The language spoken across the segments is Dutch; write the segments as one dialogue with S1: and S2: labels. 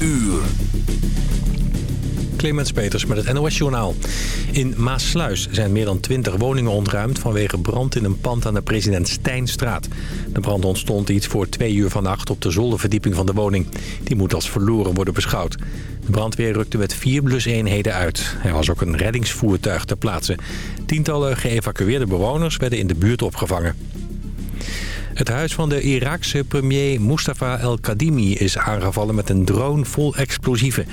S1: uur.
S2: Clemens Peters met het NOS-journaal. In Maasluis zijn meer dan 20 woningen ontruimd... vanwege brand in een pand aan de President Stijnstraat. De brand ontstond iets voor twee uur vannacht op de zolderverdieping van de woning. Die moet als verloren worden beschouwd. De brandweer rukte met vier bluseenheden uit. Er was ook een reddingsvoertuig ter plaatse. Tientallen geëvacueerde bewoners werden in de buurt opgevangen. Het huis van de Iraakse premier Mustafa El-Kadimi is aangevallen met een drone vol explosieven.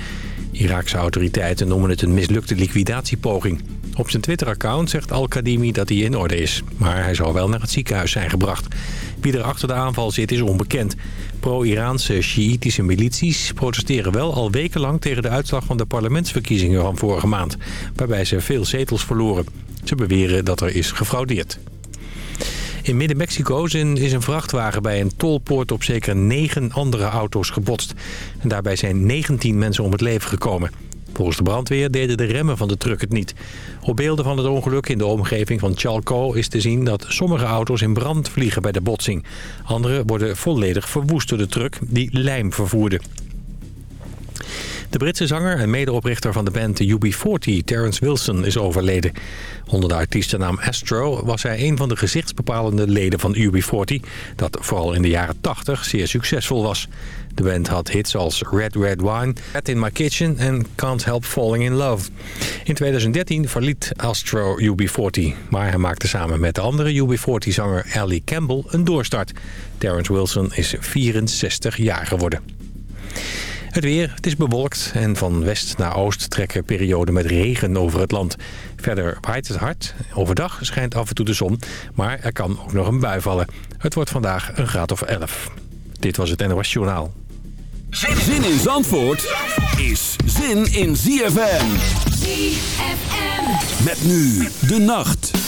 S2: Iraakse autoriteiten noemen het een mislukte liquidatiepoging. Op zijn Twitter-account zegt Al-Kadimi dat hij in orde is. Maar hij zou wel naar het ziekenhuis zijn gebracht. Wie er achter de aanval zit is onbekend. Pro-Iraanse Sjiïtische milities protesteren wel al wekenlang... tegen de uitslag van de parlementsverkiezingen van vorige maand. Waarbij ze veel zetels verloren. Ze beweren dat er is gefraudeerd. In Midden-Mexico is een vrachtwagen bij een tolpoort op zeker negen andere auto's gebotst. En daarbij zijn 19 mensen om het leven gekomen. Volgens de brandweer deden de remmen van de truck het niet. Op beelden van het ongeluk in de omgeving van Chalco is te zien dat sommige auto's in brand vliegen bij de botsing. Andere worden volledig verwoest door de truck die lijm vervoerde. De Britse zanger en medeoprichter van de band UB40, Terence Wilson, is overleden. Onder de artiestennaam Astro was hij een van de gezichtsbepalende leden van UB40... dat vooral in de jaren 80 zeer succesvol was. De band had hits als Red Red Wine, Cat in My Kitchen en Can't Help Falling in Love. In 2013 verliet Astro UB40, maar hij maakte samen met de andere UB40-zanger Ellie Campbell een doorstart. Terence Wilson is 64 jaar geworden. Het weer, het is bewolkt en van west naar oost trekken perioden met regen over het land. Verder waait het hard. Overdag schijnt af en toe de zon, maar er kan ook nog een bui vallen. Het wordt vandaag een graad of 11. Dit was het NOS Journaal.
S1: Zin in Zandvoort is zin in ZFM.
S3: ZFM.
S1: Met nu de nacht.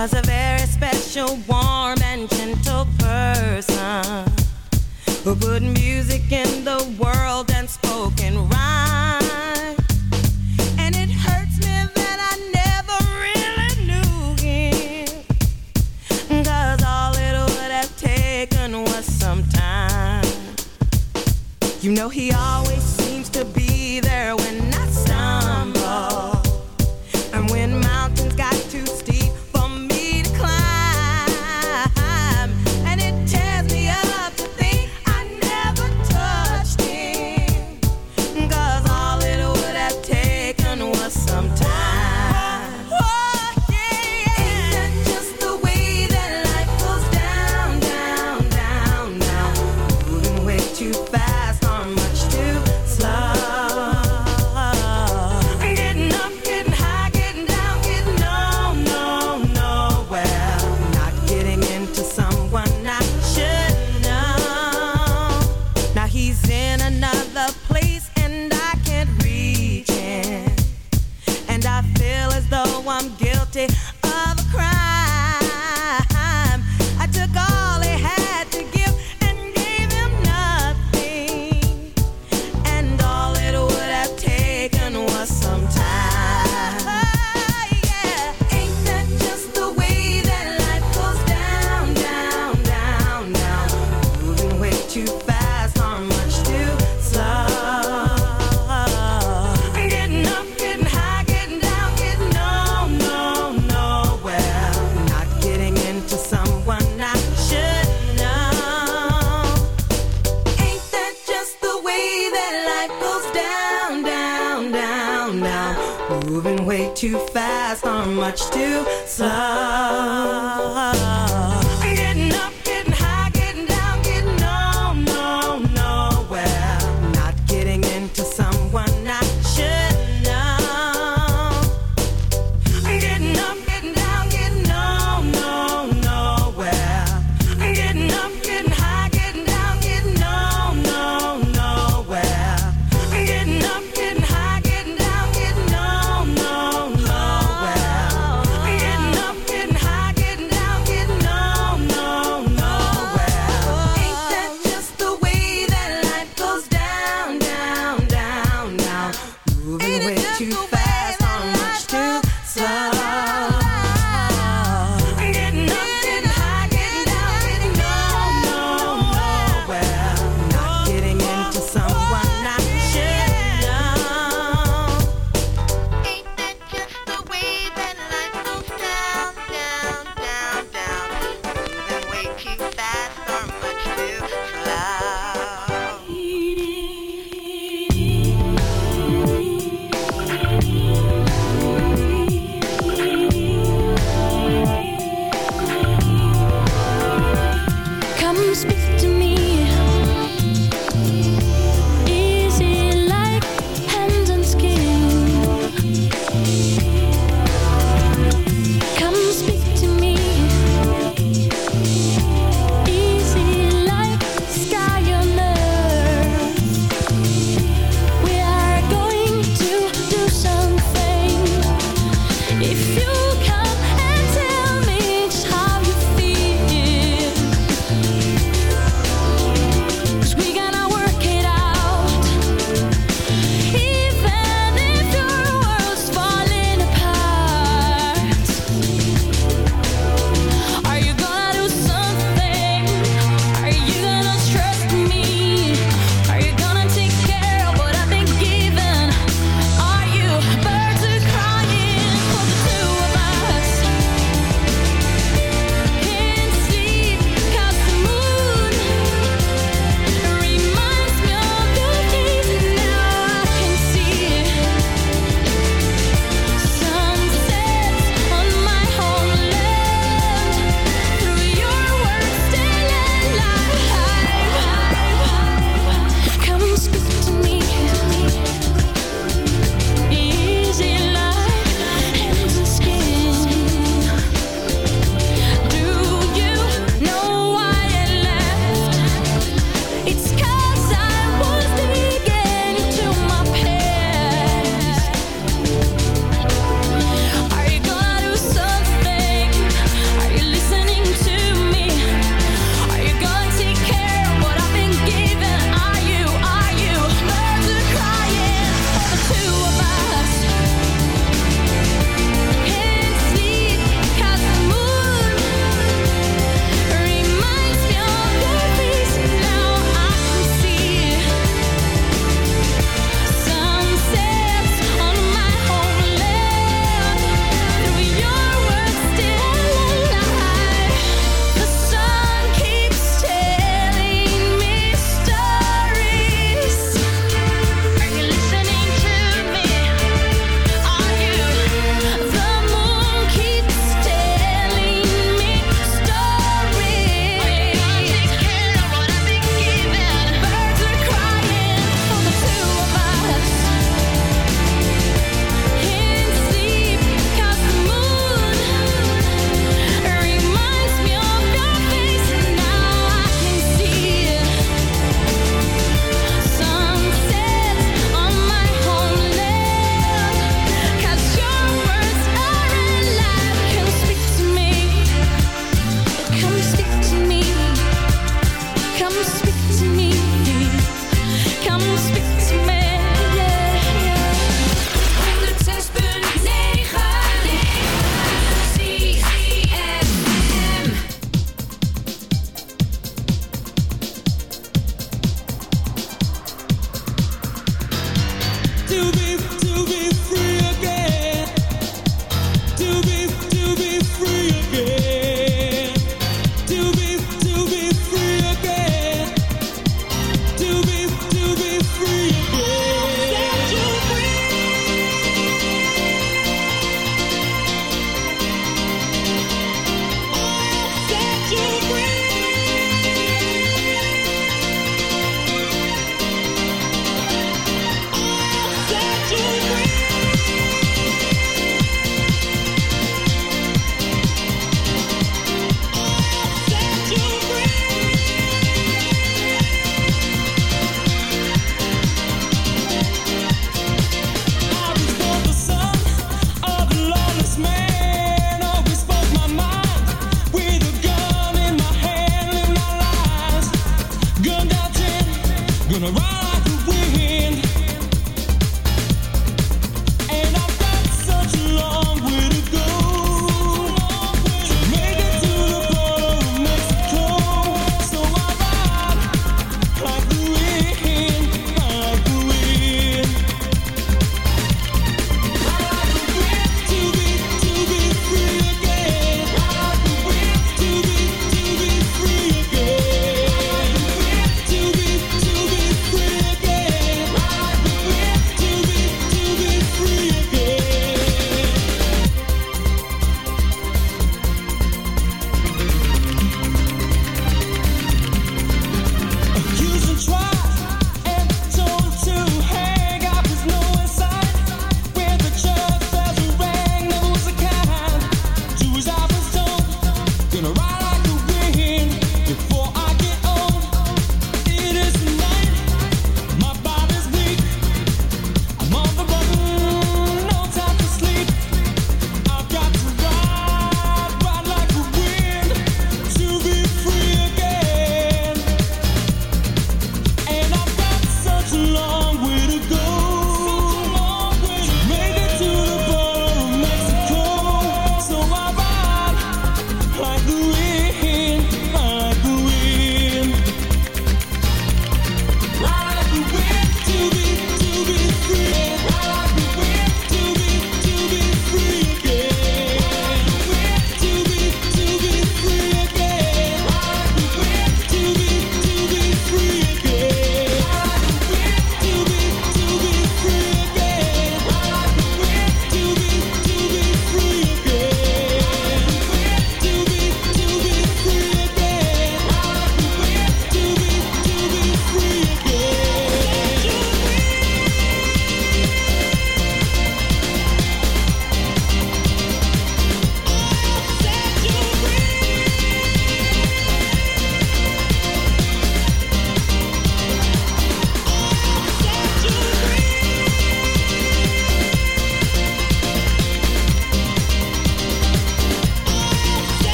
S4: was a very special, warm, and gentle person who put music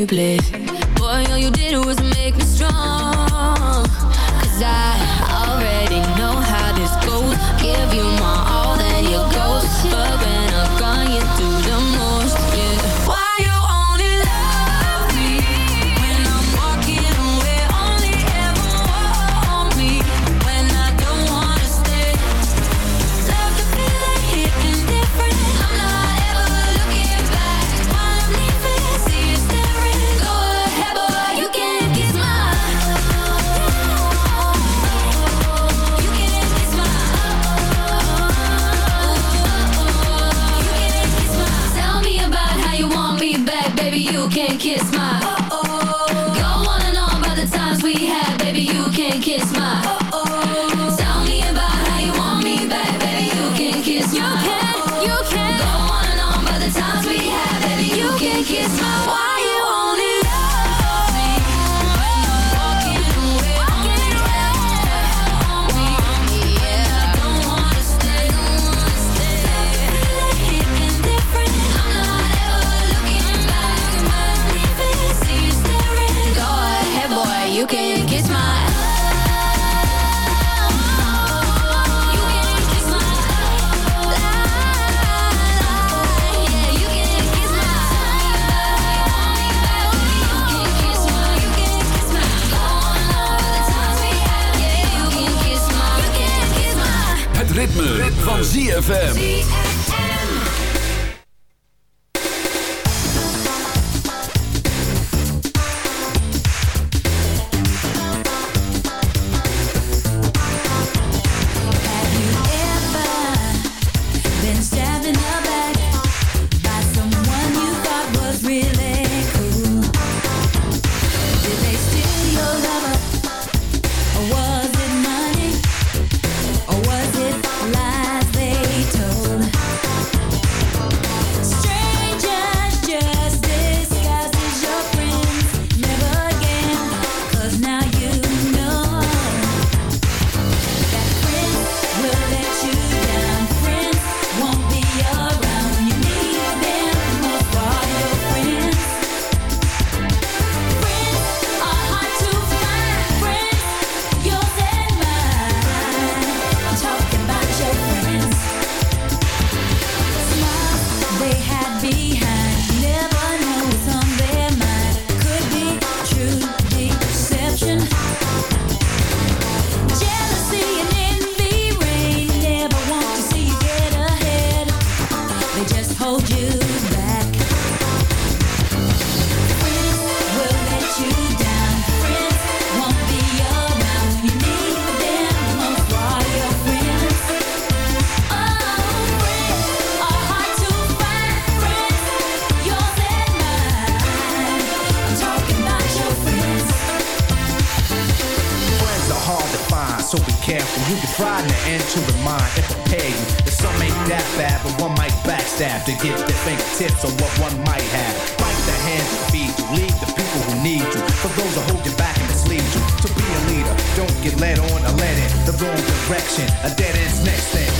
S5: publiek van ZFM.
S6: pride and the end to
S7: the mind if I'm paying. If some ain't that bad, but one might backstab to get their fingertips on what one might have. Bite the hand to feed you, lead the people who need you. For those who hold you back and mislead you. To be a leader, don't get led on or led in the wrong direction. A dead end's next thing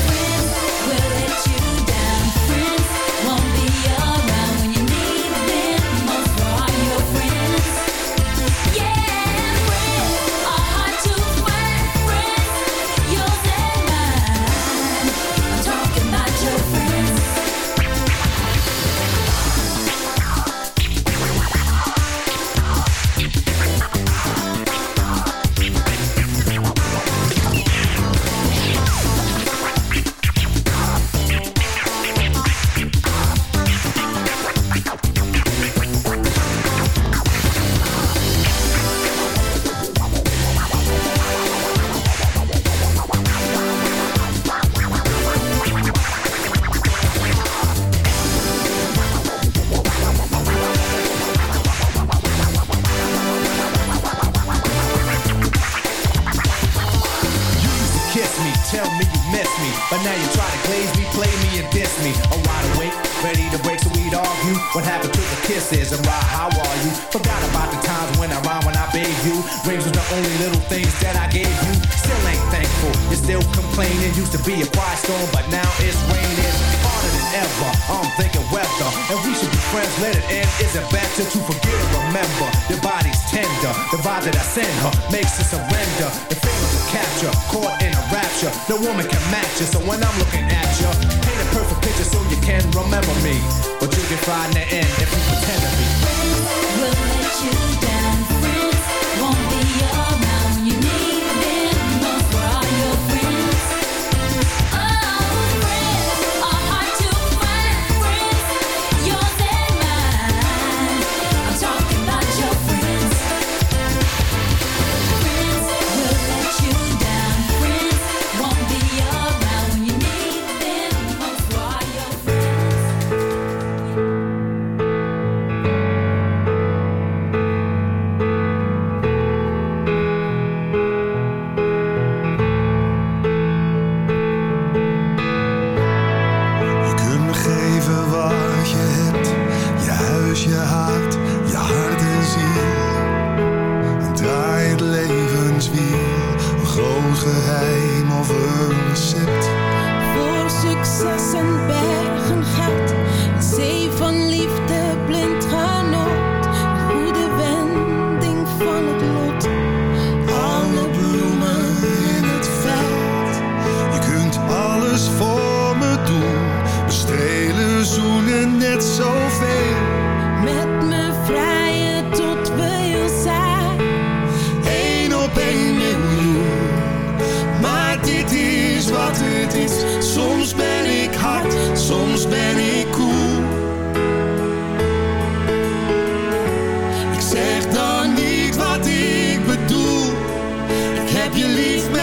S5: ever. I'm thinking weather, and we should be friends. Let it end. Is it better to forget remember? Your body's tender. The vibe that I send her makes her surrender. The feelings of capture, caught in a rapture. No woman can match you. So when I'm looking at you, paint a perfect picture so you can remember me. But you can find the end if you pretend to be.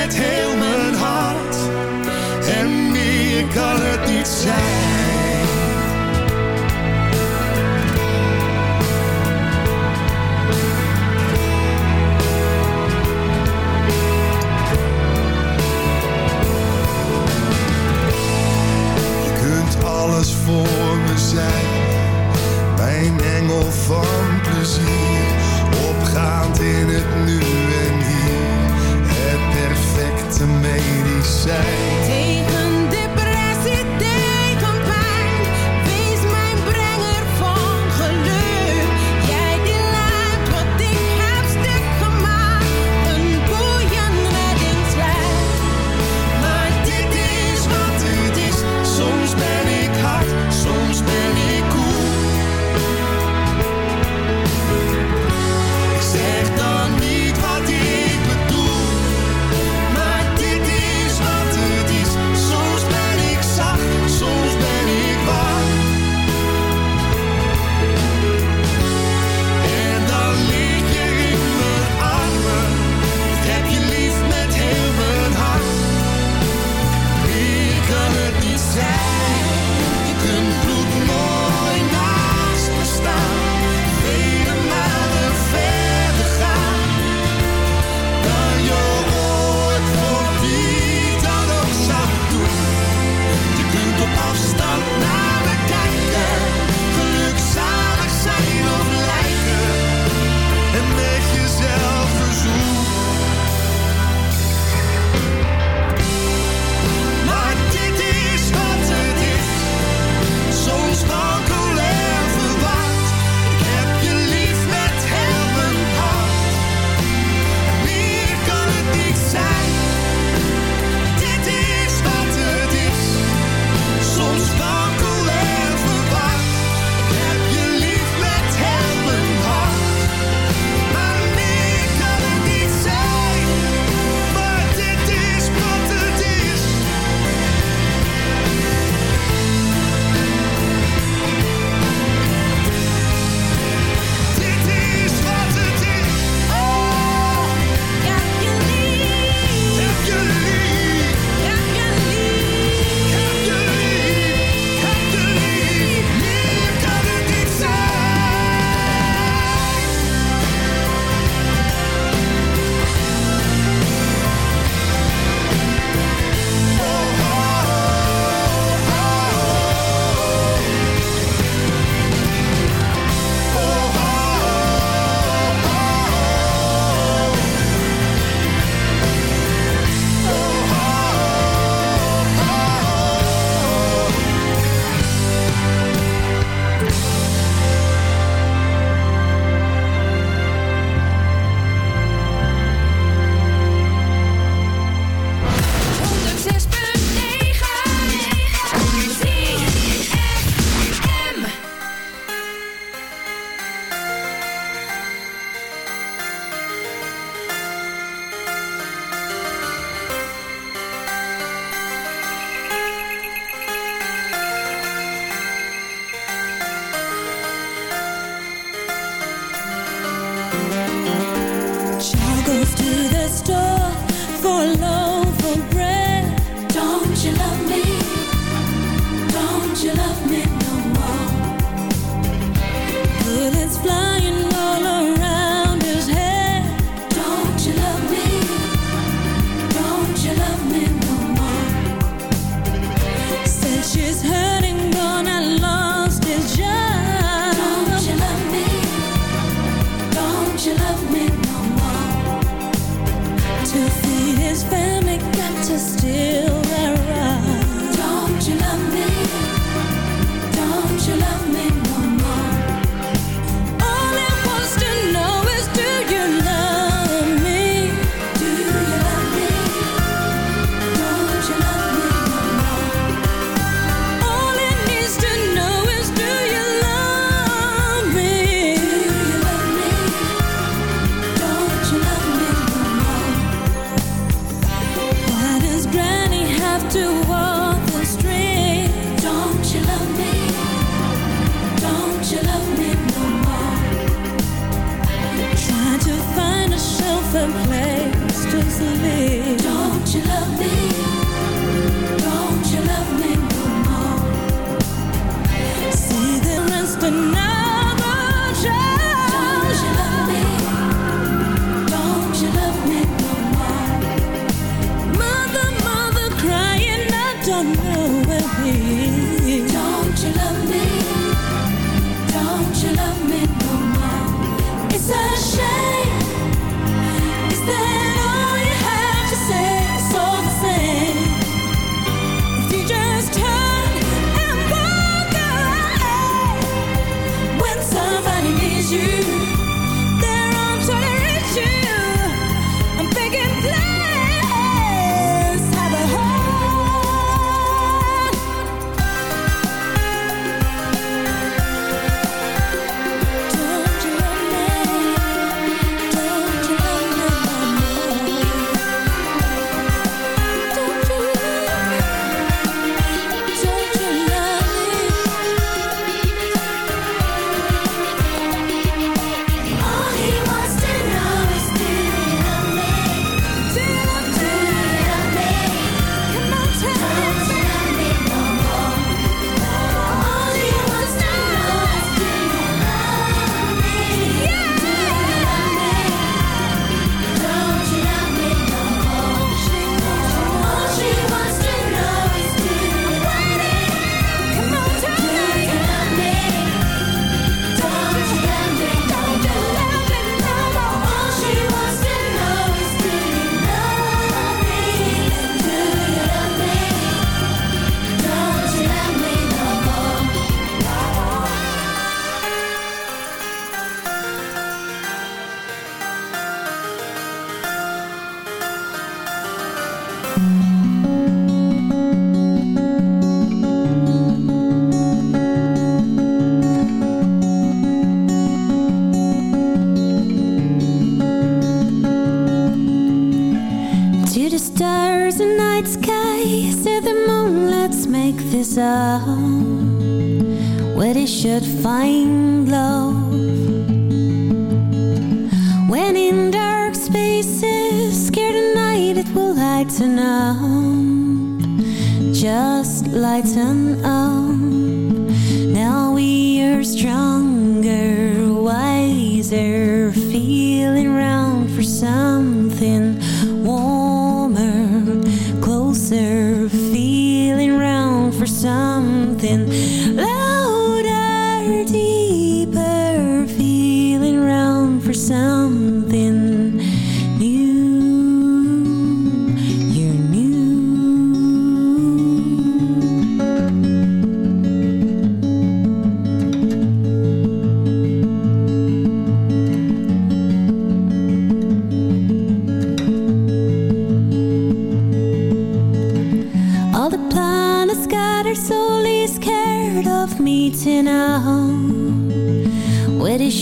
S8: met heel
S1: mijn hart. En meer kan het niet zijn.
S5: Don't you love me? lighten up Just lighten up. Now we are stronger, wiser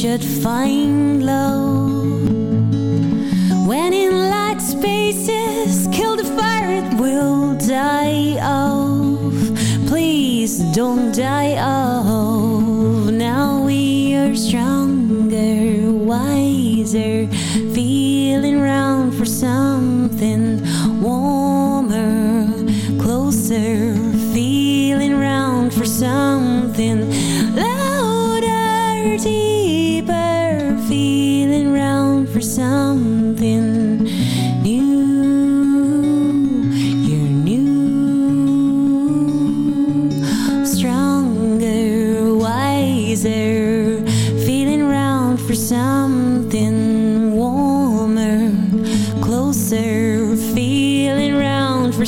S5: should find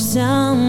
S5: some